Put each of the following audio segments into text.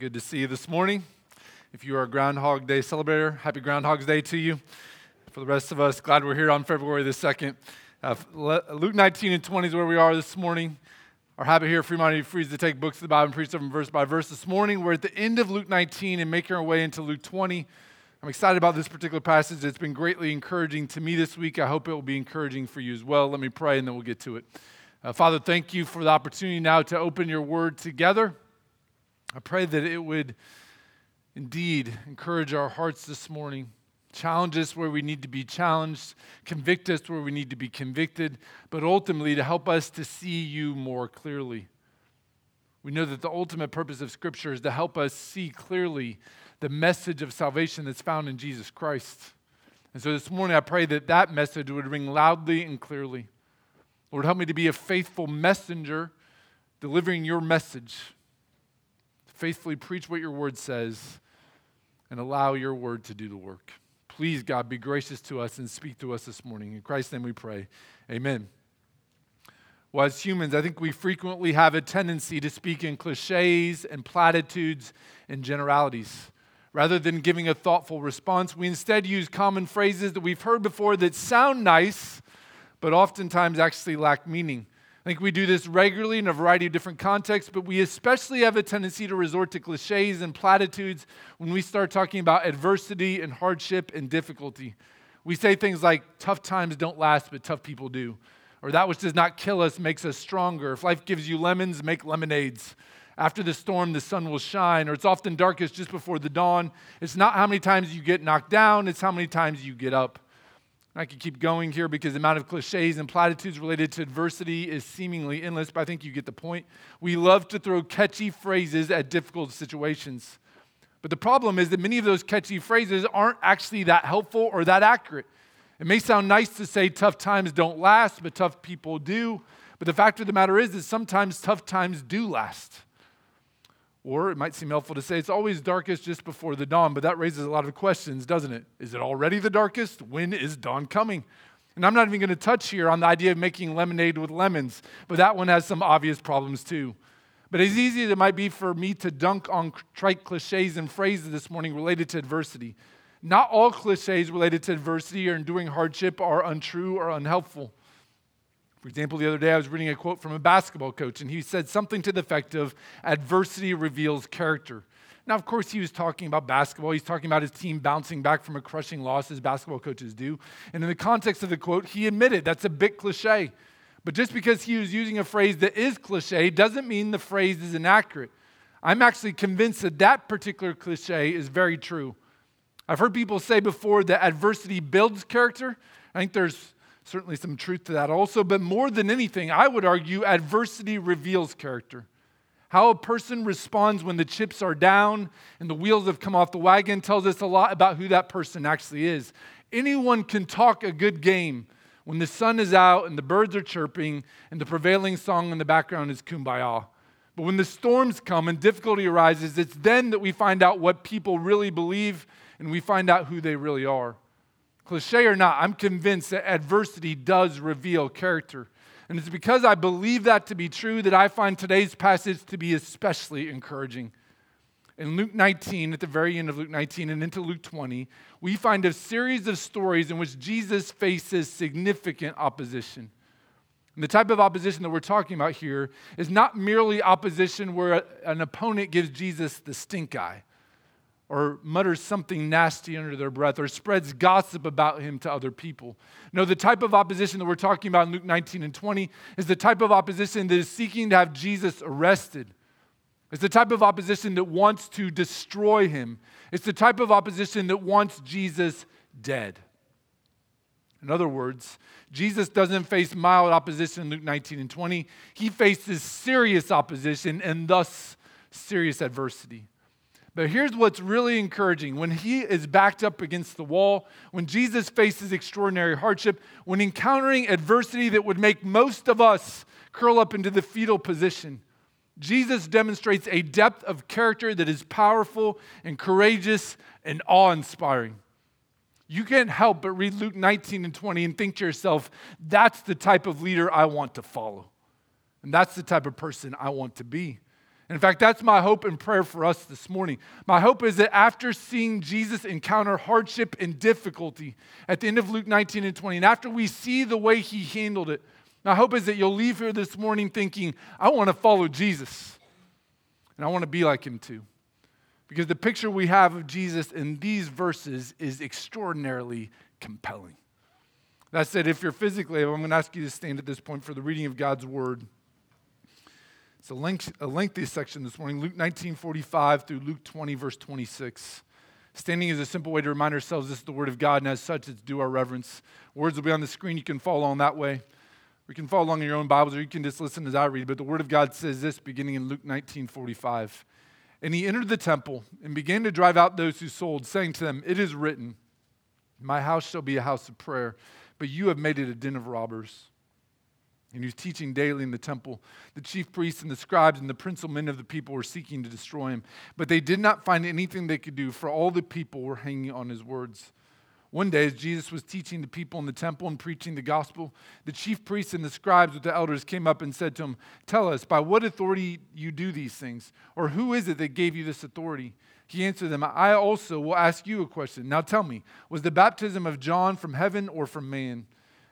Good to see you this morning. If you are a Groundhog Day celebrator, happy Groundhog's Day to you. For the rest of us, glad we're here on February the 2nd. Uh, Luke 19 and 20 is where we are this morning. Our habit here at Fremont Free is to take books of the Bible and preach them verse by verse. This morning, we're at the end of Luke 19 and making our way into Luke 20. I'm excited about this particular passage. It's been greatly encouraging to me this week. I hope it will be encouraging for you as well. Let me pray and then we'll get to it. Uh, Father, thank you for the opportunity now to open your word together. I pray that it would indeed encourage our hearts this morning, challenge us where we need to be challenged, convict us where we need to be convicted, but ultimately to help us to see you more clearly. We know that the ultimate purpose of Scripture is to help us see clearly the message of salvation that's found in Jesus Christ. And so this morning, I pray that that message would ring loudly and clearly. Lord, help me to be a faithful messenger delivering your message faithfully preach what your word says, and allow your word to do the work. Please, God, be gracious to us and speak to us this morning. In Christ's name we pray. Amen. Well, as humans, I think we frequently have a tendency to speak in cliches and platitudes and generalities. Rather than giving a thoughtful response, we instead use common phrases that we've heard before that sound nice, but oftentimes actually lack meaning. I think we do this regularly in a variety of different contexts, but we especially have a tendency to resort to cliches and platitudes when we start talking about adversity and hardship and difficulty. We say things like, tough times don't last, but tough people do. Or that which does not kill us makes us stronger. If life gives you lemons, make lemonades. After the storm, the sun will shine. Or it's often darkest just before the dawn. It's not how many times you get knocked down, it's how many times you get up. I could keep going here because the amount of cliches and platitudes related to adversity is seemingly endless, but I think you get the point. We love to throw catchy phrases at difficult situations. But the problem is that many of those catchy phrases aren't actually that helpful or that accurate. It may sound nice to say tough times don't last, but tough people do. But the fact of the matter is that sometimes tough times do last. Or it might seem helpful to say it's always darkest just before the dawn, but that raises a lot of questions, doesn't it? Is it already the darkest? When is dawn coming? And I'm not even going to touch here on the idea of making lemonade with lemons, but that one has some obvious problems too. But as easy as it might be for me to dunk on trite cliches and phrases this morning related to adversity, not all cliches related to adversity or enduring hardship are untrue or unhelpful. For example, the other day I was reading a quote from a basketball coach, and he said something to the effect of adversity reveals character. Now, of course, he was talking about basketball. He's talking about his team bouncing back from a crushing loss, as basketball coaches do. And in the context of the quote, he admitted that's a bit cliche. But just because he was using a phrase that is cliche doesn't mean the phrase is inaccurate. I'm actually convinced that that particular cliche is very true. I've heard people say before that adversity builds character. I think there's certainly some truth to that also. But more than anything, I would argue adversity reveals character. How a person responds when the chips are down and the wheels have come off the wagon tells us a lot about who that person actually is. Anyone can talk a good game when the sun is out and the birds are chirping and the prevailing song in the background is kumbaya. But when the storms come and difficulty arises, it's then that we find out what people really believe and we find out who they really are. Cliche or not, I'm convinced that adversity does reveal character. And it's because I believe that to be true that I find today's passage to be especially encouraging. In Luke 19, at the very end of Luke 19 and into Luke 20, we find a series of stories in which Jesus faces significant opposition. And the type of opposition that we're talking about here is not merely opposition where an opponent gives Jesus the stink eye or mutters something nasty under their breath or spreads gossip about him to other people. No, the type of opposition that we're talking about in Luke 19 and 20 is the type of opposition that is seeking to have Jesus arrested. It's the type of opposition that wants to destroy him. It's the type of opposition that wants Jesus dead. In other words, Jesus doesn't face mild opposition in Luke 19 and 20. He faces serious opposition and thus serious adversity. But here's what's really encouraging when he is backed up against the wall, when Jesus faces extraordinary hardship, when encountering adversity that would make most of us curl up into the fetal position, Jesus demonstrates a depth of character that is powerful and courageous and awe inspiring. You can't help but read Luke 19 and 20 and think to yourself, that's the type of leader I want to follow. And that's the type of person I want to be. In fact, that's my hope and prayer for us this morning. My hope is that after seeing Jesus encounter hardship and difficulty at the end of Luke 19 and 20, and after we see the way he handled it, my hope is that you'll leave here this morning thinking, I want to follow Jesus. And I want to be like him too. Because the picture we have of Jesus in these verses is extraordinarily compelling. That said, if you're physically able, I'm going to ask you to stand at this point for the reading of God's word. It's a, length, a lengthy section this morning, Luke 19, 45 through Luke 20, verse 26. Standing is a simple way to remind ourselves this is the Word of God, and as such, it's due our reverence. Words will be on the screen. You can follow along that way. You can follow along in your own Bibles, or you can just listen as I read. But the Word of God says this, beginning in Luke 19, 45. And he entered the temple and began to drive out those who sold, saying to them, It is written, My house shall be a house of prayer, but you have made it a den of robbers. And he was teaching daily in the temple. The chief priests and the scribes and the principal men of the people were seeking to destroy him. But they did not find anything they could do, for all the people were hanging on his words. One day, as Jesus was teaching the people in the temple and preaching the gospel, the chief priests and the scribes with the elders came up and said to him, Tell us, by what authority you do these things? Or who is it that gave you this authority? He answered them, I also will ask you a question. Now tell me, was the baptism of John from heaven or from man?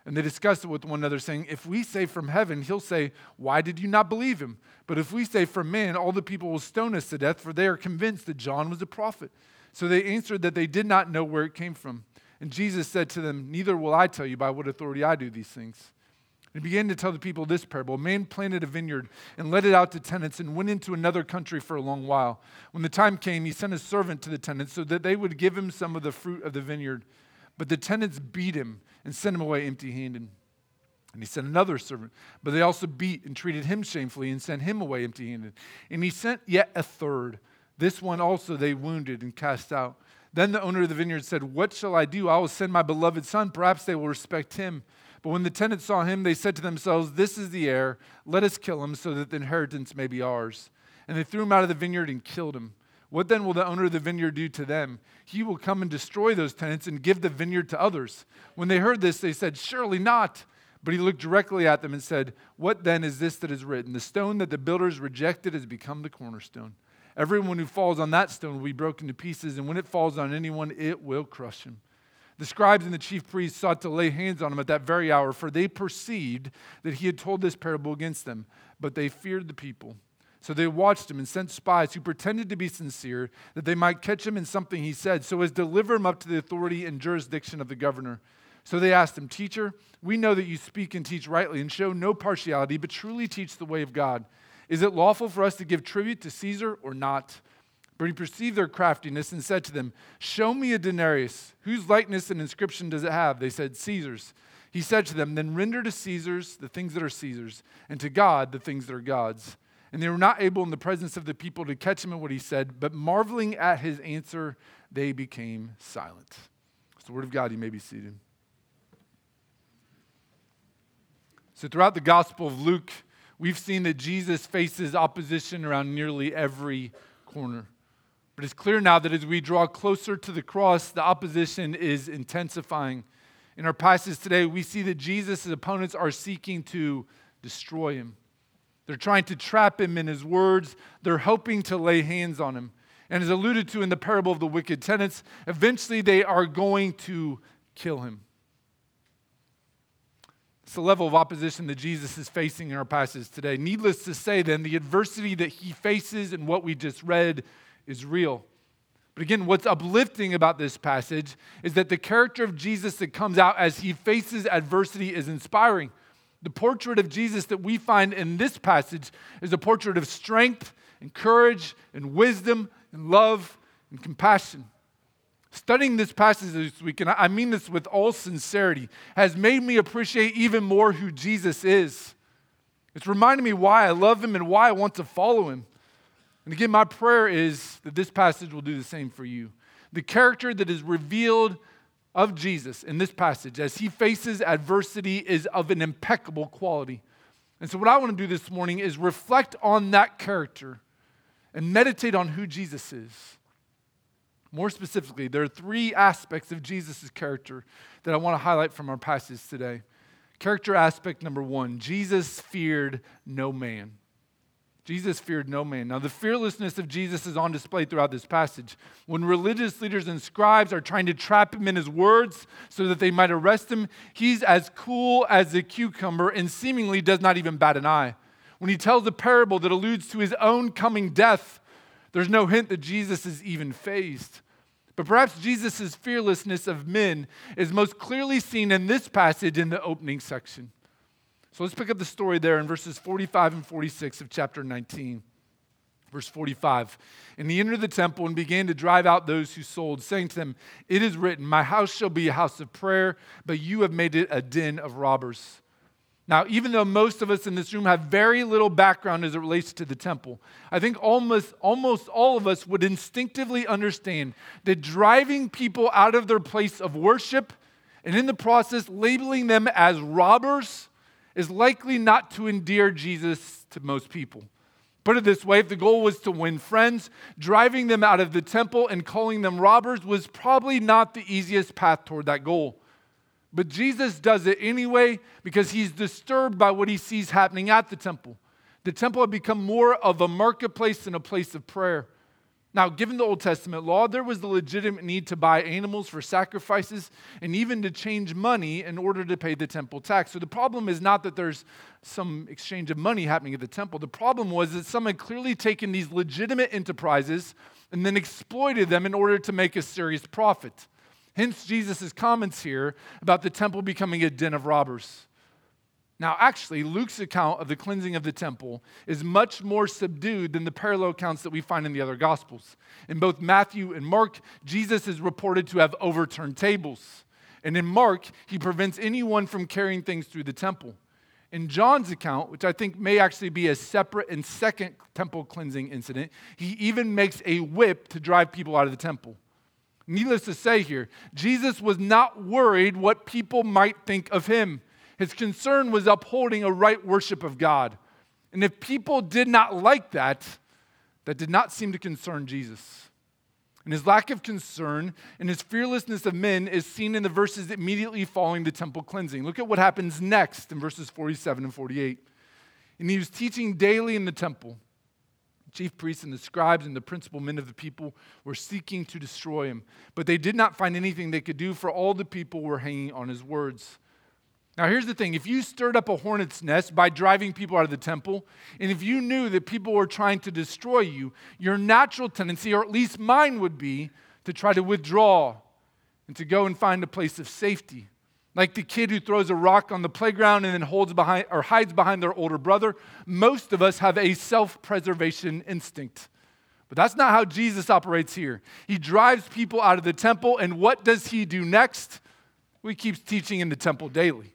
And they discussed it with one another, saying, If we say from heaven, he'll say, Why did you not believe him? But if we say from man, all the people will stone us to death, for they are convinced that John was a prophet. So they answered that they did not know where it came from. And Jesus said to them, Neither will I tell you by what authority I do these things. And he began to tell the people this parable A man planted a vineyard and let it out to tenants and went into another country for a long while. When the time came, he sent a servant to the tenants so that they would give him some of the fruit of the vineyard. But the tenants beat him and sent him away empty handed. And he sent another servant, but they also beat and treated him shamefully and sent him away empty handed. And he sent yet a third. This one also they wounded and cast out. Then the owner of the vineyard said, What shall I do? I will send my beloved son. Perhaps they will respect him. But when the tenants saw him, they said to themselves, This is the heir. Let us kill him so that the inheritance may be ours. And they threw him out of the vineyard and killed him. What then will the owner of the vineyard do to them? He will come and destroy those tenants and give the vineyard to others. When they heard this, they said, Surely not. But he looked directly at them and said, What then is this that is written? The stone that the builders rejected has become the cornerstone. Everyone who falls on that stone will be broken to pieces, and when it falls on anyone, it will crush him. The scribes and the chief priests sought to lay hands on him at that very hour, for they perceived that he had told this parable against them, but they feared the people. So they watched him and sent spies who pretended to be sincere that they might catch him in something he said, so as deliver him up to the authority and jurisdiction of the governor. So they asked him, Teacher, we know that you speak and teach rightly and show no partiality, but truly teach the way of God. Is it lawful for us to give tribute to Caesar or not? But he perceived their craftiness and said to them, Show me a denarius. Whose likeness and inscription does it have? They said, Caesar's. He said to them, Then render to Caesar's the things that are Caesar's, and to God the things that are God's. And they were not able in the presence of the people to catch him in what he said, but marveling at his answer, they became silent. It's the word of God. You may be seated. So, throughout the Gospel of Luke, we've seen that Jesus faces opposition around nearly every corner. But it's clear now that as we draw closer to the cross, the opposition is intensifying. In our passage today, we see that Jesus' opponents are seeking to destroy him. They're trying to trap him in his words. They're hoping to lay hands on him. And as alluded to in the parable of the wicked tenants, eventually they are going to kill him. It's the level of opposition that Jesus is facing in our passage today. Needless to say, then, the adversity that he faces in what we just read is real. But again, what's uplifting about this passage is that the character of Jesus that comes out as he faces adversity is inspiring. The portrait of Jesus that we find in this passage is a portrait of strength and courage and wisdom and love and compassion. Studying this passage this week, and I mean this with all sincerity, has made me appreciate even more who Jesus is. It's reminded me why I love him and why I want to follow him. And again, my prayer is that this passage will do the same for you. The character that is revealed of Jesus in this passage as he faces adversity is of an impeccable quality. And so, what I want to do this morning is reflect on that character and meditate on who Jesus is. More specifically, there are three aspects of Jesus' character that I want to highlight from our passage today. Character aspect number one Jesus feared no man. Jesus feared no man. Now, the fearlessness of Jesus is on display throughout this passage. When religious leaders and scribes are trying to trap him in his words so that they might arrest him, he's as cool as a cucumber and seemingly does not even bat an eye. When he tells a parable that alludes to his own coming death, there's no hint that Jesus is even fazed. But perhaps Jesus' fearlessness of men is most clearly seen in this passage in the opening section. So let's pick up the story there in verses 45 and 46 of chapter 19. Verse 45. And he entered the temple and began to drive out those who sold, saying to them, It is written, My house shall be a house of prayer, but you have made it a den of robbers. Now, even though most of us in this room have very little background as it relates to the temple, I think almost, almost all of us would instinctively understand that driving people out of their place of worship and in the process labeling them as robbers is likely not to endear Jesus to most people. Put it this way if the goal was to win friends, driving them out of the temple and calling them robbers was probably not the easiest path toward that goal. But Jesus does it anyway because he's disturbed by what he sees happening at the temple. The temple had become more of a marketplace than a place of prayer. Now, given the Old Testament law, there was the legitimate need to buy animals for sacrifices and even to change money in order to pay the temple tax. So the problem is not that there's some exchange of money happening at the temple. The problem was that some had clearly taken these legitimate enterprises and then exploited them in order to make a serious profit. Hence, Jesus' comments here about the temple becoming a den of robbers. Now, actually, Luke's account of the cleansing of the temple is much more subdued than the parallel accounts that we find in the other Gospels. In both Matthew and Mark, Jesus is reported to have overturned tables. And in Mark, he prevents anyone from carrying things through the temple. In John's account, which I think may actually be a separate and second temple cleansing incident, he even makes a whip to drive people out of the temple. Needless to say here, Jesus was not worried what people might think of him. His concern was upholding a right worship of God. And if people did not like that, that did not seem to concern Jesus. And his lack of concern and his fearlessness of men is seen in the verses immediately following the temple cleansing. Look at what happens next in verses 47 and 48. And he was teaching daily in the temple. The chief priests and the scribes and the principal men of the people were seeking to destroy him, but they did not find anything they could do, for all the people were hanging on his words. Now, here's the thing if you stirred up a hornet's nest by driving people out of the temple, and if you knew that people were trying to destroy you, your natural tendency, or at least mine, would be to try to withdraw and to go and find a place of safety. Like the kid who throws a rock on the playground and then holds behind or hides behind their older brother, most of us have a self preservation instinct. But that's not how Jesus operates here. He drives people out of the temple, and what does he do next? He keeps teaching in the temple daily.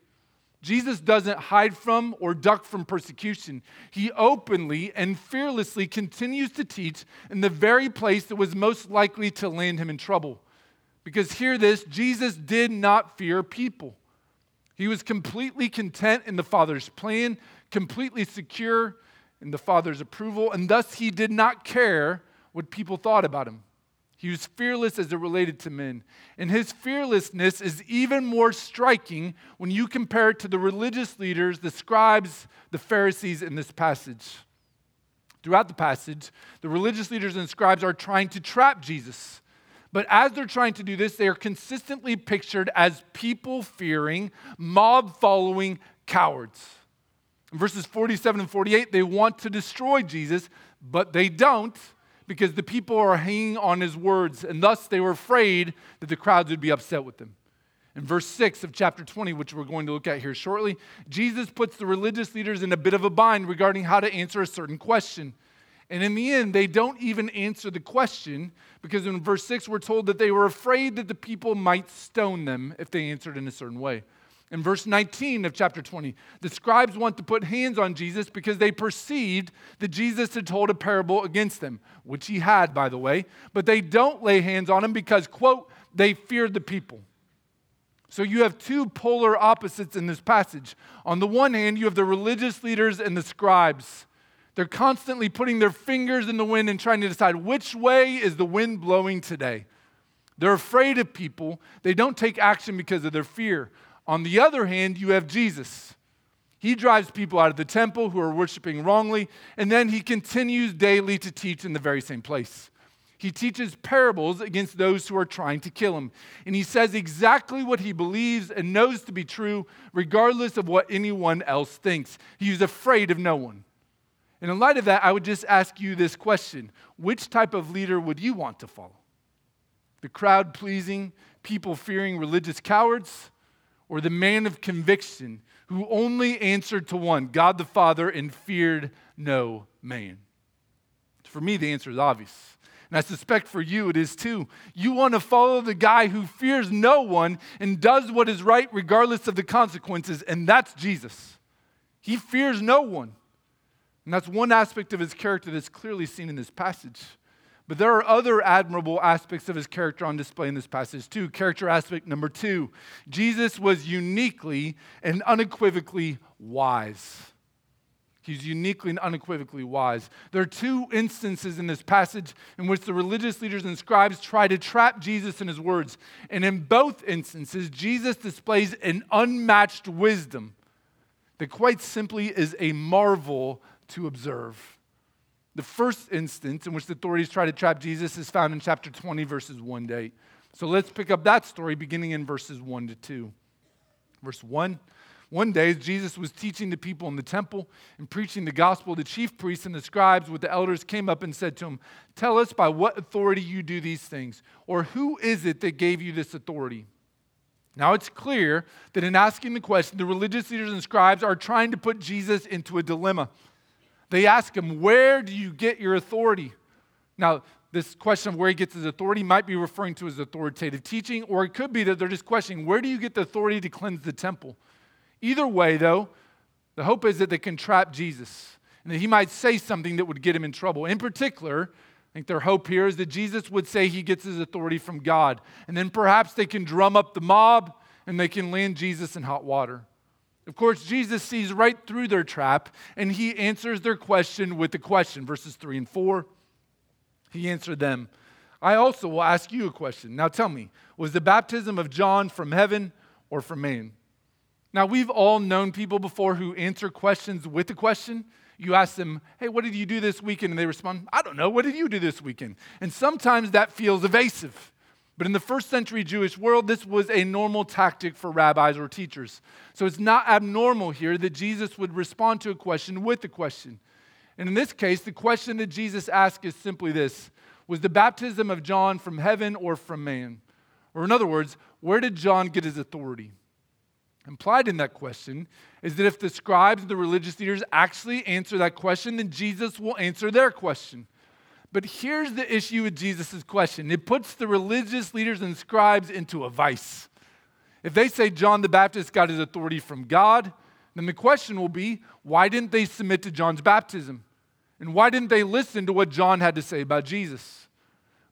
Jesus doesn't hide from or duck from persecution. He openly and fearlessly continues to teach in the very place that was most likely to land him in trouble. Because hear this Jesus did not fear people. He was completely content in the Father's plan, completely secure in the Father's approval, and thus he did not care what people thought about him. He was fearless as it related to men. And his fearlessness is even more striking when you compare it to the religious leaders, the scribes, the Pharisees in this passage. Throughout the passage, the religious leaders and scribes are trying to trap Jesus. But as they're trying to do this, they are consistently pictured as people fearing, mob following cowards. In verses 47 and 48, they want to destroy Jesus, but they don't because the people are hanging on his words, and thus they were afraid that the crowds would be upset with them. In verse 6 of chapter 20, which we're going to look at here shortly, Jesus puts the religious leaders in a bit of a bind regarding how to answer a certain question. And in the end, they don't even answer the question because in verse 6, we're told that they were afraid that the people might stone them if they answered in a certain way. In verse 19 of chapter 20, the scribes want to put hands on Jesus because they perceived that Jesus had told a parable against them, which he had, by the way, but they don't lay hands on him because, quote, they feared the people. So you have two polar opposites in this passage. On the one hand, you have the religious leaders and the scribes. They're constantly putting their fingers in the wind and trying to decide which way is the wind blowing today. They're afraid of people. They don't take action because of their fear. On the other hand, you have Jesus. He drives people out of the temple who are worshiping wrongly, and then he continues daily to teach in the very same place. He teaches parables against those who are trying to kill him. And he says exactly what he believes and knows to be true, regardless of what anyone else thinks. He's afraid of no one. And in light of that, I would just ask you this question Which type of leader would you want to follow? The crowd pleasing, people fearing religious cowards, or the man of conviction who only answered to one, God the Father, and feared no man? For me, the answer is obvious. And I suspect for you it is too. You want to follow the guy who fears no one and does what is right regardless of the consequences, and that's Jesus. He fears no one. And that's one aspect of his character that's clearly seen in this passage. But there are other admirable aspects of his character on display in this passage, too. Character aspect number two Jesus was uniquely and unequivocally wise. He's uniquely and unequivocally wise. There are two instances in this passage in which the religious leaders and scribes try to trap Jesus in his words. And in both instances, Jesus displays an unmatched wisdom that quite simply is a marvel to observe. The first instance in which the authorities try to trap Jesus is found in chapter 20, verses 1 to 8. So let's pick up that story beginning in verses 1 to 2. Verse 1 One day, Jesus was teaching the people in the temple and preaching the gospel, the chief priests and the scribes with the elders came up and said to him, Tell us by what authority you do these things, or who is it that gave you this authority? Now it's clear that in asking the question, the religious leaders and scribes are trying to put Jesus into a dilemma. They ask him, Where do you get your authority? Now, this question of where he gets his authority might be referring to his authoritative teaching, or it could be that they're just questioning, Where do you get the authority to cleanse the temple? Either way, though, the hope is that they can trap Jesus and that he might say something that would get him in trouble. In particular, I think their hope here is that Jesus would say he gets his authority from God. And then perhaps they can drum up the mob and they can land Jesus in hot water. Of course, Jesus sees right through their trap and he answers their question with a question. Verses 3 and 4. He answered them, I also will ask you a question. Now tell me, was the baptism of John from heaven or from man? Now, we've all known people before who answer questions with a question. You ask them, Hey, what did you do this weekend? And they respond, I don't know. What did you do this weekend? And sometimes that feels evasive. But in the first century Jewish world, this was a normal tactic for rabbis or teachers. So it's not abnormal here that Jesus would respond to a question with a question. And in this case, the question that Jesus asked is simply this Was the baptism of John from heaven or from man? Or in other words, where did John get his authority? Implied in that question is that if the scribes and the religious leaders actually answer that question, then Jesus will answer their question. But here's the issue with Jesus' question it puts the religious leaders and scribes into a vice. If they say John the Baptist got his authority from God, then the question will be why didn't they submit to John's baptism? And why didn't they listen to what John had to say about Jesus?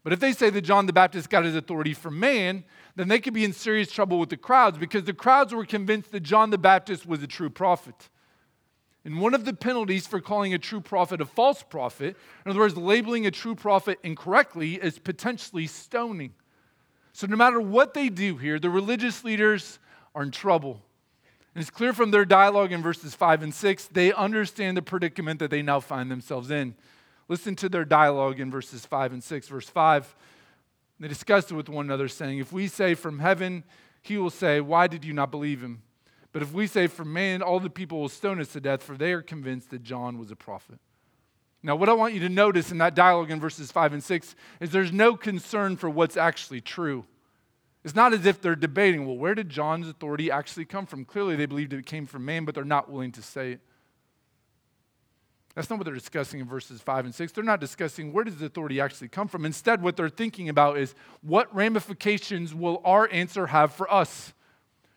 But if they say that John the Baptist got his authority from man, then they could be in serious trouble with the crowds because the crowds were convinced that John the Baptist was a true prophet. And one of the penalties for calling a true prophet a false prophet, in other words, labeling a true prophet incorrectly, is potentially stoning. So, no matter what they do here, the religious leaders are in trouble. And it's clear from their dialogue in verses 5 and 6, they understand the predicament that they now find themselves in. Listen to their dialogue in verses 5 and 6. Verse 5, they discussed it with one another, saying, If we say from heaven, he will say, Why did you not believe him? But if we say For man, all the people will stone us to death, for they are convinced that John was a prophet. Now, what I want you to notice in that dialogue in verses 5 and 6 is there's no concern for what's actually true. It's not as if they're debating, well, where did John's authority actually come from? Clearly, they believed it came from man, but they're not willing to say it. That's not what they're discussing in verses 5 and 6. They're not discussing where does the authority actually come from. Instead, what they're thinking about is what ramifications will our answer have for us?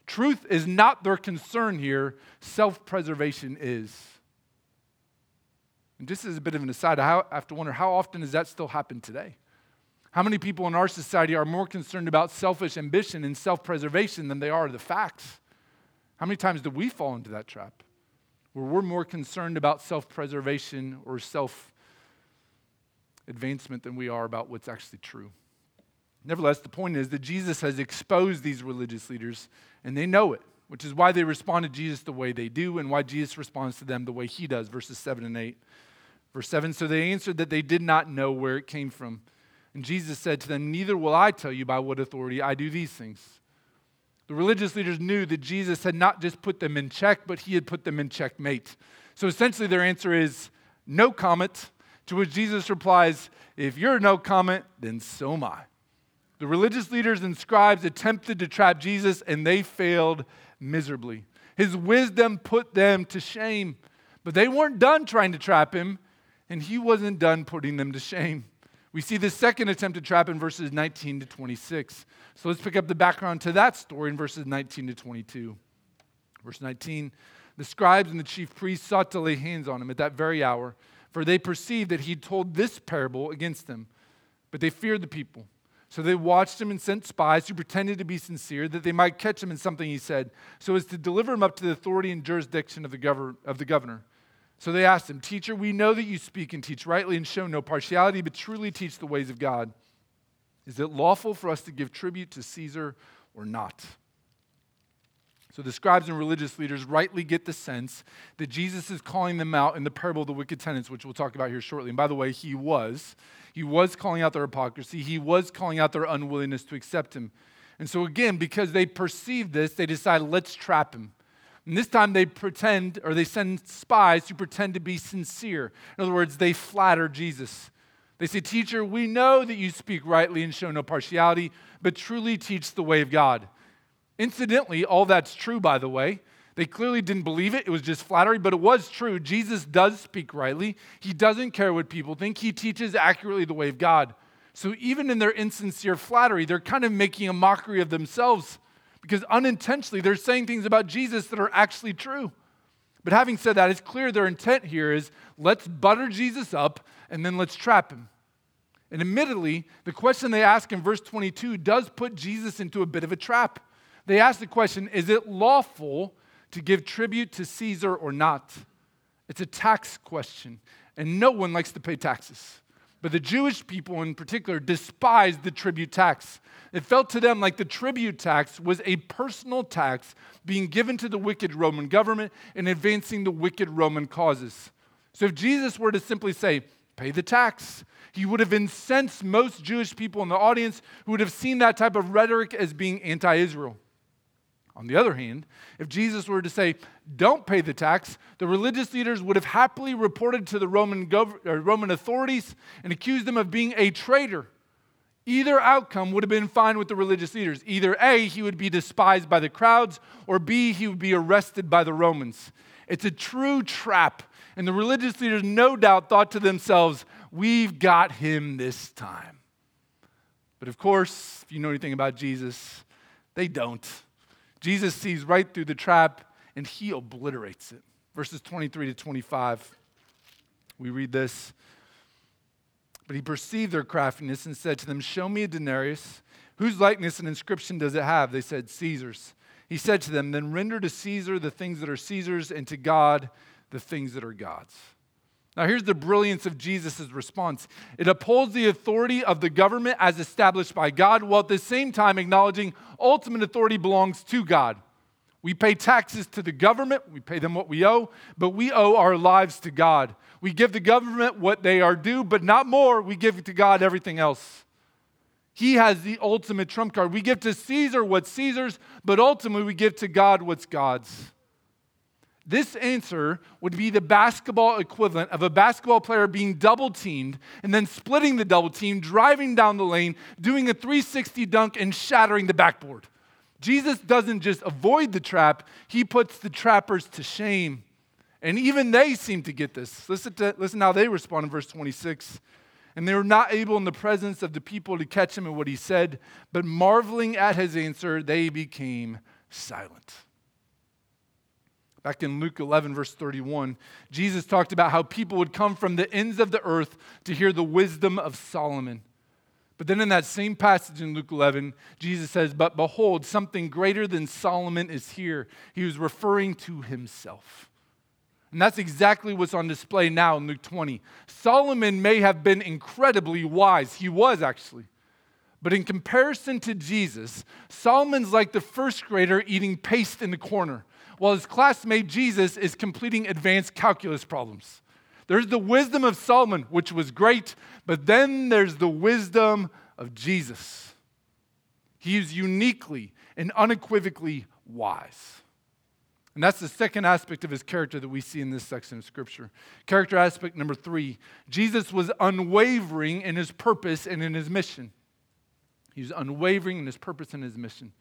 Truth is not their concern here, self preservation is. And just as a bit of an aside, I have to wonder how often does that still happen today? How many people in our society are more concerned about selfish ambition and self preservation than they are the facts? How many times do we fall into that trap? Where we're more concerned about self preservation or self advancement than we are about what's actually true. Nevertheless, the point is that Jesus has exposed these religious leaders, and they know it. which is why they respond to Jesus the way they do and why Jesus responds to them the way he does, verses 7 and 8. Verse 7 So they answered that they did not know where it came from. And Jesus said to them, Neither will I tell you by what authority I do these things. The religious leaders knew that Jesus had not just put them in check, but he had put them in checkmate. So essentially, their answer is no comment, to which Jesus replies, If you're no comment, then so am I. The religious leaders and scribes attempted to trap Jesus, and they failed miserably. His wisdom put them to shame, but they weren't done trying to trap him, and he wasn't done putting them to shame. We see the second attempt to trap in verses 19 to 26. So let's pick up the background to that story in verses 19 to 22. Verse 19 The scribes and the chief priests sought to lay hands on him at that very hour, for they perceived that he told this parable against them. But they feared the people. So they watched him and sent spies who pretended to be sincere that they might catch him in something he said, so as to deliver him up to the authority and jurisdiction of the, governor, of the governor. So they asked him, Teacher, we know that you speak and teach rightly and show no partiality, but truly teach the ways of God. Is it lawful for us to give tribute to Caesar or not? So the scribes and religious leaders rightly get the sense that Jesus is calling them out in the parable of the wicked tenants, which we'll talk about here shortly. And by the way, he was. He was calling out their hypocrisy, he was calling out their unwillingness to accept him. And so, again, because they perceived this, they decided, let's trap him. And this time they pretend, or they send spies to pretend to be sincere. In other words, they flatter Jesus. They say, Teacher, we know that you speak rightly and show no partiality, but truly teach the way of God. Incidentally, all that's true, by the way. They clearly didn't believe it. It was just flattery, but it was true. Jesus does speak rightly. He doesn't care what people think. He teaches accurately the way of God. So even in their insincere flattery, they're kind of making a mockery of themselves because unintentionally they're saying things about Jesus that are actually true. But having said that, it's clear their intent here is let's butter Jesus up and then let's trap him. And admittedly, the question they ask in verse 22 does put Jesus into a bit of a trap. They ask the question Is it lawful to give tribute to Caesar or not? It's a tax question, and no one likes to pay taxes. But the Jewish people in particular despised the tribute tax. It felt to them like the tribute tax was a personal tax being given to the wicked Roman government and advancing the wicked Roman causes. So if Jesus were to simply say, pay the tax, he would have incensed most Jewish people in the audience who would have seen that type of rhetoric as being anti Israel. On the other hand, if Jesus were to say, don't pay the tax, the religious leaders would have happily reported to the Roman, gov- Roman authorities and accused them of being a traitor. Either outcome would have been fine with the religious leaders. Either A, he would be despised by the crowds, or B, he would be arrested by the Romans. It's a true trap. And the religious leaders, no doubt, thought to themselves, we've got him this time. But of course, if you know anything about Jesus, they don't. Jesus sees right through the trap and he obliterates it. Verses 23 to 25, we read this. But he perceived their craftiness and said to them, Show me a denarius. Whose likeness and inscription does it have? They said, Caesar's. He said to them, Then render to Caesar the things that are Caesar's, and to God the things that are God's. Now, here's the brilliance of Jesus' response it upholds the authority of the government as established by God, while at the same time acknowledging ultimate authority belongs to God. We pay taxes to the government, we pay them what we owe, but we owe our lives to God. We give the government what they are due, but not more. We give to God everything else. He has the ultimate trump card. We give to Caesar what's Caesar's, but ultimately we give to God what's God's. This answer would be the basketball equivalent of a basketball player being double teamed and then splitting the double team, driving down the lane, doing a 360 dunk, and shattering the backboard. Jesus doesn't just avoid the trap, he puts the trappers to shame. And even they seem to get this. Listen, to, listen how they respond in verse 26. And they were not able in the presence of the people to catch him in what he said, but marveling at his answer, they became silent. Back in Luke 11, verse 31, Jesus talked about how people would come from the ends of the earth to hear the wisdom of Solomon. But then in that same passage in Luke 11, Jesus says, But behold, something greater than Solomon is here. He was referring to himself. And that's exactly what's on display now in Luke 20. Solomon may have been incredibly wise, he was actually. But in comparison to Jesus, Solomon's like the first grader eating paste in the corner, while his classmate Jesus is completing advanced calculus problems. There's the wisdom of Solomon, which was great, but then there's the wisdom of Jesus. He is uniquely and unequivocally wise. And that's the second aspect of his character that we see in this section of Scripture. Character aspect number three Jesus was unwavering in his purpose and in his mission. He was unwavering in his purpose and his mission.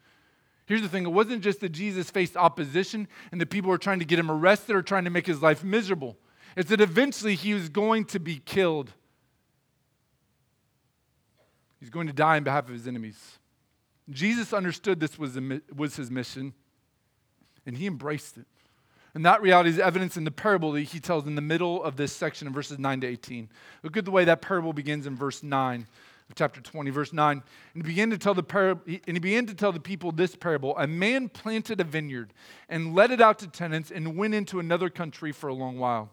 Here's the thing it wasn't just that Jesus faced opposition and that people were trying to get him arrested or trying to make his life miserable, it's that eventually he was going to be killed. He's going to die on behalf of his enemies. Jesus understood this was, was his mission and he embraced it. And that reality is evidence in the parable that he tells in the middle of this section in verses 9 to 18. Look at the way that parable begins in verse 9 of chapter 20, verse 9. And he began to tell the parable, and he began to tell the people this parable. A man planted a vineyard and let it out to tenants and went into another country for a long while.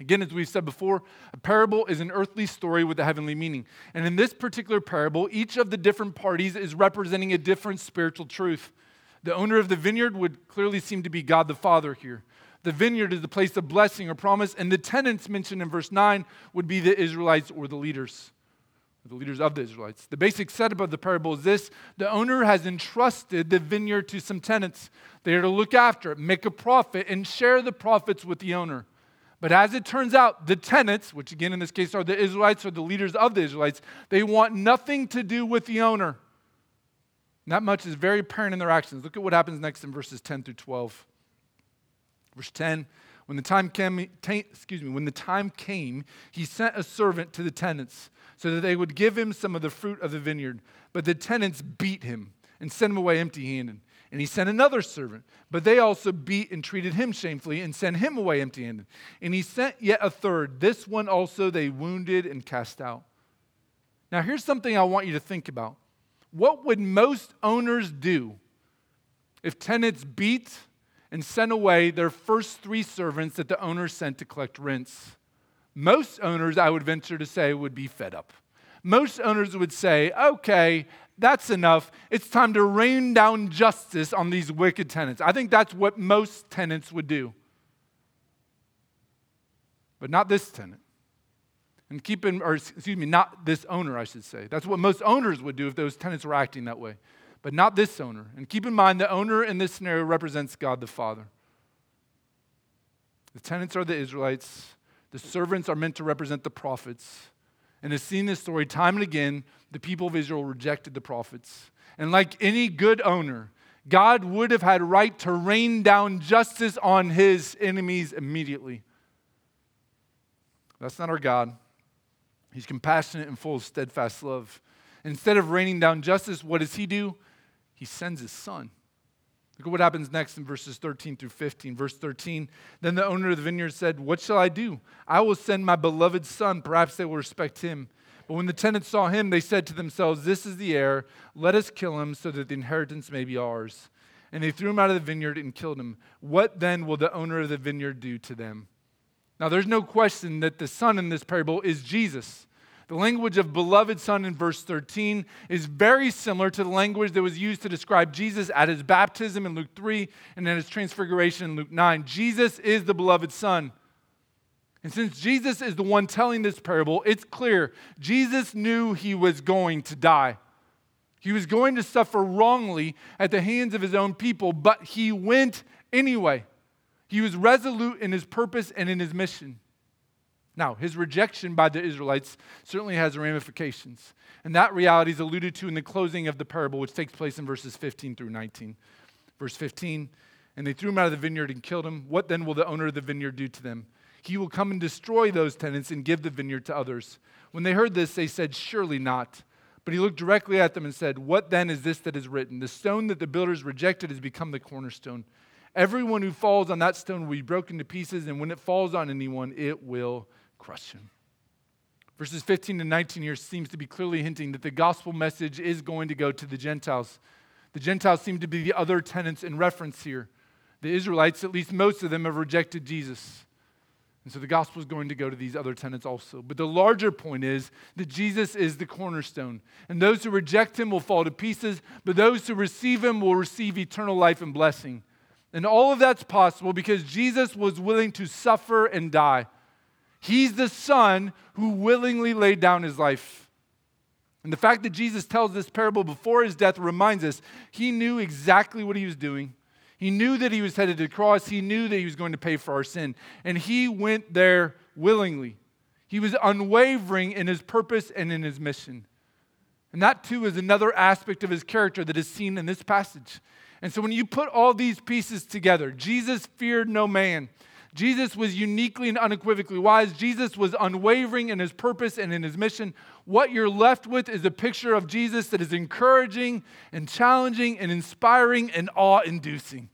Again, as we've said before, a parable is an earthly story with a heavenly meaning. And in this particular parable, each of the different parties is representing a different spiritual truth. The owner of the vineyard would clearly seem to be God the Father here. The vineyard is the place of blessing or promise, and the tenants mentioned in verse 9 would be the Israelites or the leaders, the leaders of the Israelites. The basic setup of the parable is this the owner has entrusted the vineyard to some tenants. They are to look after it, make a profit, and share the profits with the owner. But as it turns out, the tenants, which again in this case are the Israelites or the leaders of the Israelites, they want nothing to do with the owner. That much is very apparent in their actions. Look at what happens next in verses 10 through 12. Verse 10, when the time came, excuse me, when the time came, he sent a servant to the tenants so that they would give him some of the fruit of the vineyard. But the tenants beat him and sent him away empty-handed. And he sent another servant, but they also beat and treated him shamefully and sent him away empty handed. And he sent yet a third. This one also they wounded and cast out. Now, here's something I want you to think about. What would most owners do if tenants beat and sent away their first three servants that the owner sent to collect rents? Most owners, I would venture to say, would be fed up. Most owners would say, okay, that's enough. It's time to rain down justice on these wicked tenants. I think that's what most tenants would do. But not this tenant. And keep in, or excuse me, not this owner, I should say. That's what most owners would do if those tenants were acting that way. But not this owner. And keep in mind, the owner in this scenario represents God the Father. The tenants are the Israelites, the servants are meant to represent the prophets. And as seen this story time and again, the people of Israel rejected the prophets. And like any good owner, God would have had right to rain down justice on his enemies immediately. That's not our God. He's compassionate and full of steadfast love. Instead of raining down justice, what does he do? He sends his son. Look at what happens next in verses 13 through 15. Verse 13 Then the owner of the vineyard said, What shall I do? I will send my beloved son. Perhaps they will respect him. But when the tenants saw him, they said to themselves, This is the heir. Let us kill him so that the inheritance may be ours. And they threw him out of the vineyard and killed him. What then will the owner of the vineyard do to them? Now, there's no question that the son in this parable is Jesus. The language of beloved son in verse 13 is very similar to the language that was used to describe Jesus at his baptism in Luke 3 and at his transfiguration in Luke 9. Jesus is the beloved son. And since Jesus is the one telling this parable, it's clear Jesus knew he was going to die. He was going to suffer wrongly at the hands of his own people, but he went anyway. He was resolute in his purpose and in his mission. Now, his rejection by the Israelites certainly has ramifications. And that reality is alluded to in the closing of the parable, which takes place in verses 15 through 19. Verse 15, and they threw him out of the vineyard and killed him. What then will the owner of the vineyard do to them? He will come and destroy those tenants and give the vineyard to others. When they heard this, they said, Surely not. But he looked directly at them and said, What then is this that is written? The stone that the builders rejected has become the cornerstone. Everyone who falls on that stone will be broken to pieces, and when it falls on anyone, it will crush him. Verses 15 to 19 here seems to be clearly hinting that the gospel message is going to go to the Gentiles. The Gentiles seem to be the other tenants in reference here. The Israelites, at least most of them, have rejected Jesus. And so the gospel is going to go to these other tenants also. But the larger point is that Jesus is the cornerstone. And those who reject him will fall to pieces, but those who receive him will receive eternal life and blessing. And all of that's possible because Jesus was willing to suffer and die. He's the Son who willingly laid down his life. And the fact that Jesus tells this parable before his death reminds us he knew exactly what he was doing. He knew that he was headed to the cross. He knew that he was going to pay for our sin. And he went there willingly. He was unwavering in his purpose and in his mission. And that, too, is another aspect of his character that is seen in this passage. And so when you put all these pieces together, Jesus feared no man. Jesus was uniquely and unequivocally wise. Jesus was unwavering in his purpose and in his mission. What you're left with is a picture of Jesus that is encouraging and challenging and inspiring and awe inducing.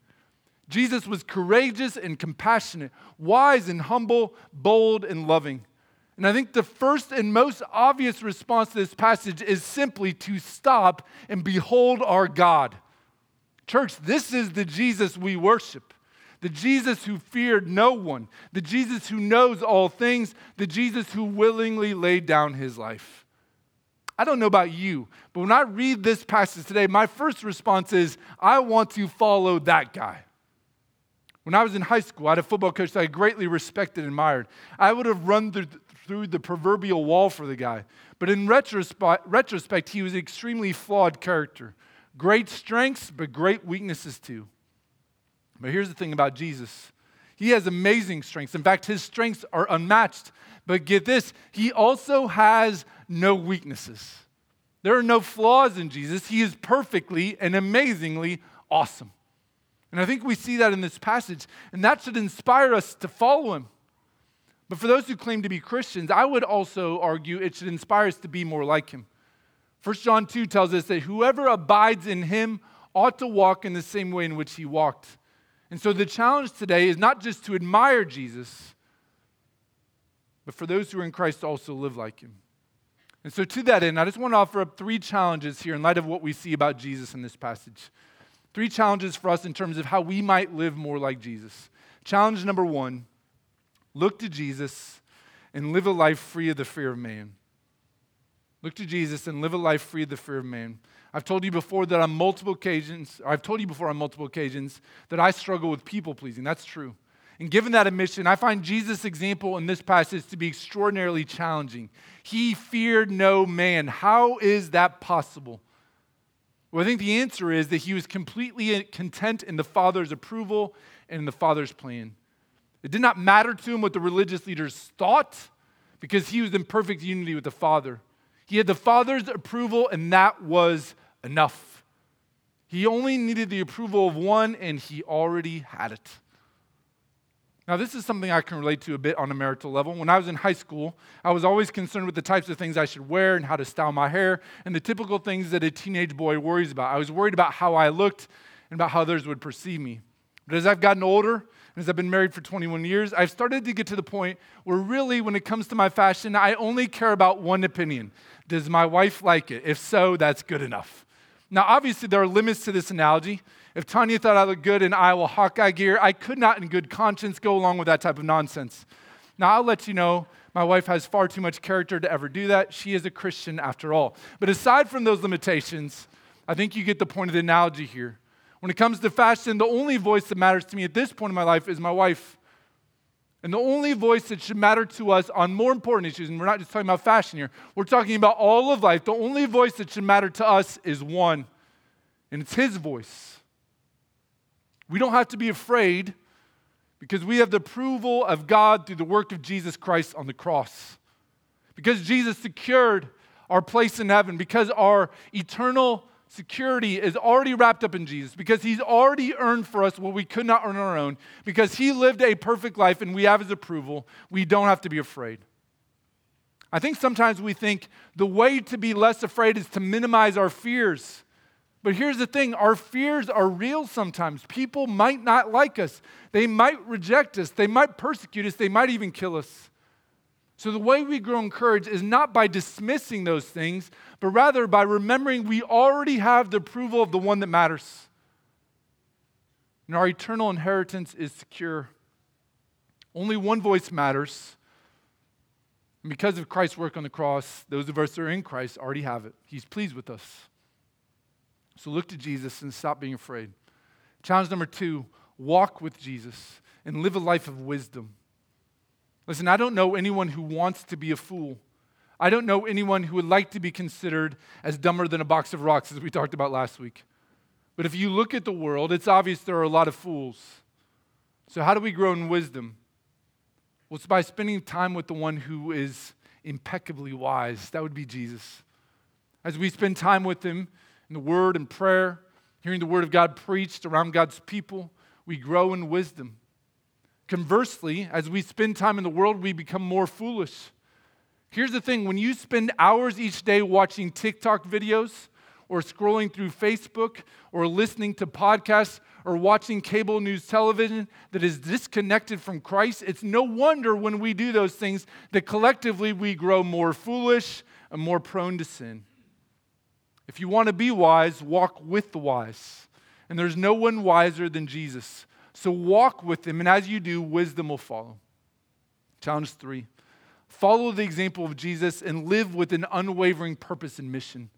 Jesus was courageous and compassionate, wise and humble, bold and loving. And I think the first and most obvious response to this passage is simply to stop and behold our God. Church, this is the Jesus we worship. The Jesus who feared no one, the Jesus who knows all things, the Jesus who willingly laid down his life. I don't know about you, but when I read this passage today, my first response is, I want to follow that guy. When I was in high school, I had a football coach that I greatly respected and admired. I would have run through, the proverbial wall for the guy. But in retrospect, he was an extremely flawed character. Great strengths, but great weaknesses too. But here's the thing about Jesus He has amazing strengths. In fact, his strengths are unmatched. But get this, he also has no weaknesses. There are no flaws in Jesus. He is perfectly and amazingly awesome. And I think we see that in this passage, and that should inspire us to follow him. But for those who claim to be Christians, I would also argue it should inspire us to be more like him. 1 John 2 tells us that whoever abides in him ought to walk in the same way in which he walked. And so the challenge today is not just to admire Jesus, but for those who are in Christ to also live like him. And so, to that end, I just want to offer up three challenges here in light of what we see about Jesus in this passage. Three challenges for us in terms of how we might live more like Jesus. Challenge number one look to Jesus and live a life free of the fear of man. Look to Jesus and live a life free of the fear of man. I've told you before that on multiple occasions, I've told you before on multiple occasions that I struggle with people pleasing. That's true. And given that admission, I find Jesus' example in this passage to be extraordinarily challenging. He feared no man. How is that possible? Well, I think the answer is that he was completely content in the Father's approval and in the Father's plan. It did not matter to him what the religious leaders thought because he was in perfect unity with the Father. He had the Father's approval, and that was enough. He only needed the approval of one, and he already had it. Now, this is something I can relate to a bit on a marital level. When I was in high school, I was always concerned with the types of things I should wear and how to style my hair and the typical things that a teenage boy worries about. I was worried about how I looked and about how others would perceive me. But as I've gotten older, and as I've been married for 21 years, I've started to get to the point where really, when it comes to my fashion, I only care about one opinion. Does my wife like it? If so, that's good enough. Now, obviously, there are limits to this analogy. If Tanya thought I looked good in Iowa Hawkeye gear, I could not, in good conscience, go along with that type of nonsense. Now, I'll let you know, my wife has far too much character to ever do that. She is a Christian after all. But aside from those limitations, I think you get the point of the analogy here. When it comes to fashion, the only voice that matters to me at this point in my life is my wife. And the only voice that should matter to us on more important issues, and we're not just talking about fashion here, we're talking about all of life. The only voice that should matter to us is one, and it's His voice. We don't have to be afraid because we have the approval of God through the work of Jesus Christ on the cross. Because Jesus secured our place in heaven, because our eternal security is already wrapped up in Jesus because he's already earned for us what we could not earn on our own. Because he lived a perfect life and we have his approval, we don't have to be afraid. I think sometimes we think the way to be less afraid is to minimize our fears. But here's the thing our fears are real sometimes. People might not like us, they might reject us, they might persecute us, they might even kill us. So, the way we grow in courage is not by dismissing those things, but rather by remembering we already have the approval of the one that matters. And our eternal inheritance is secure. Only one voice matters. And because of Christ's work on the cross, those of us that are in Christ already have it. He's pleased with us. So look to Jesus and stop being afraid. Challenge number two walk with Jesus and live a life of wisdom. Listen, I don't know anyone who wants to be a fool. I don't know anyone who would like to be considered as dumber than a box of rocks, as we talked about last week. But if you look at the world, it's obvious there are a lot of fools. So, how do we grow in wisdom? Well, it's by spending time with the one who is impeccably wise. That would be Jesus. As we spend time with him in the word and prayer, hearing the word of God preached around God's people, we grow in wisdom. Conversely, as we spend time in the world, we become more foolish. Here's the thing when you spend hours each day watching TikTok videos, or scrolling through Facebook, or listening to podcasts, or watching cable news television that is disconnected from Christ, it's no wonder when we do those things that collectively we grow more foolish and more prone to sin. If you want to be wise, walk with the wise. And there's no one wiser than Jesus. So walk with them, and as you do, wisdom will follow. Challenge three follow the example of Jesus and live with an unwavering purpose and mission.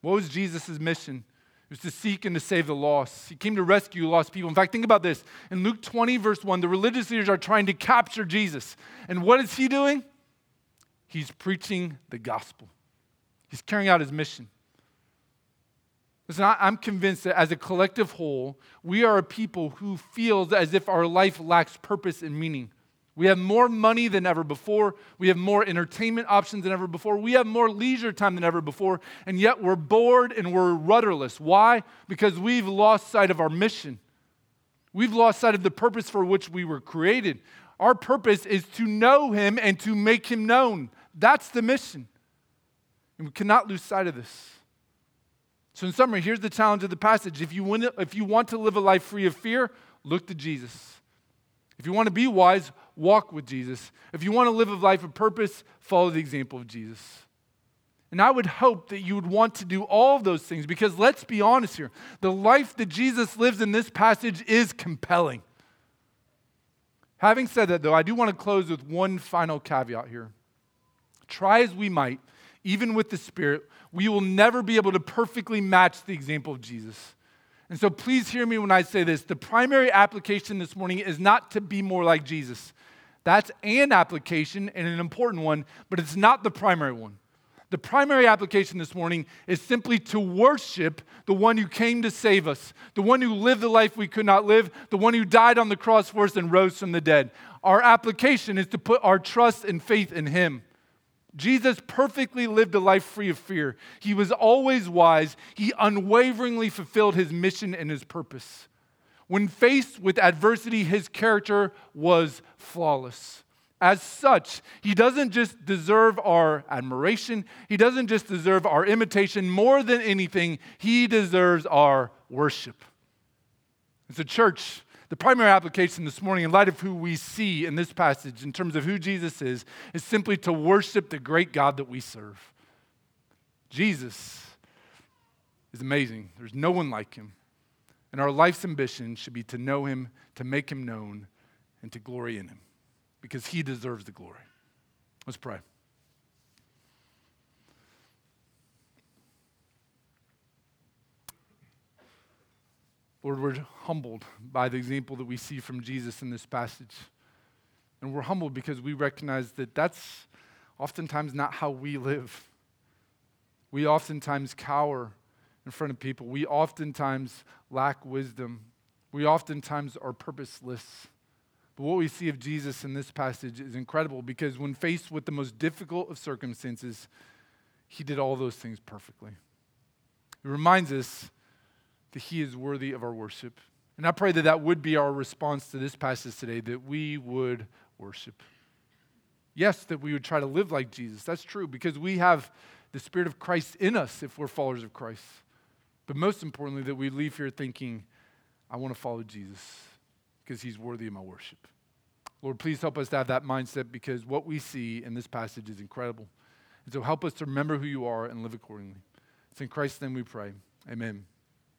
What was Jesus' mission? It was to seek and to save the lost. He came to rescue lost people. In fact, think about this. In Luke 20, verse 1, the religious leaders are trying to capture Jesus. And what is he doing? He's preaching the gospel, he's carrying out his mission. Listen, I'm convinced that as a collective whole, we are a people who feels as if our life lacks purpose and meaning. We have more money than ever before. We have more entertainment options than ever before. We have more leisure time than ever before. And yet we're bored and we're rudderless. Why? Because we've lost sight of our mission. We've lost sight of the purpose for which we were created. Our purpose is to know Him and to make Him known. That's the mission. And we cannot lose sight of this. So, in summary, here's the challenge of the passage. If you, want to, if you want to live a life free of fear, look to Jesus. If you want to be wise, walk with Jesus. If you want to live a life of purpose, follow the example of Jesus. And I would hope that you would want to do all of those things because let's be honest here. The life that Jesus lives in this passage is compelling. Having said that, though, I do want to close with one final caveat here. Try as we might, even with the Spirit, we will never be able to perfectly match the example of Jesus. And so please hear me when I say this. The primary application this morning is not to be more like Jesus. That's an application and an important one, but it's not the primary one. The primary application this morning is simply to worship the one who came to save us, the one who lived the life we could not live, the one who died on the cross for us and rose from the dead. Our application is to put our trust and faith in him. Jesus perfectly lived a life free of fear. He was always wise. He unwaveringly fulfilled his mission and his purpose. When faced with adversity, his character was flawless. As such, he doesn't just deserve our admiration, he doesn't just deserve our imitation. More than anything, he deserves our worship. It's a church, the primary application this morning, in light of who we see in this passage, in terms of who Jesus is, is simply to worship the great God that we serve. Jesus is amazing. There's no one like him. And our life's ambition should be to know him, to make him known, and to glory in him because he deserves the glory. Let's pray. Lord, we're humbled by the example that we see from Jesus in this passage. And we're humbled because we recognize that that's oftentimes not how we live. We oftentimes cower in front of people. We oftentimes lack wisdom. We oftentimes are purposeless. But what we see of Jesus in this passage is incredible because when faced with the most difficult of circumstances, he did all those things perfectly. It reminds us that He is worthy of our worship. And I pray that that would be our response to this passage today, that we would worship. Yes, that we would try to live like Jesus. That's true because we have the Spirit of Christ in us if we're followers of Christ. But most importantly, that we leave here thinking, I want to follow Jesus because he's worthy of my worship. Lord, please help us to have that mindset because what we see in this passage is incredible. And so help us to remember who you are and live accordingly. It's in Christ's name we pray. Amen.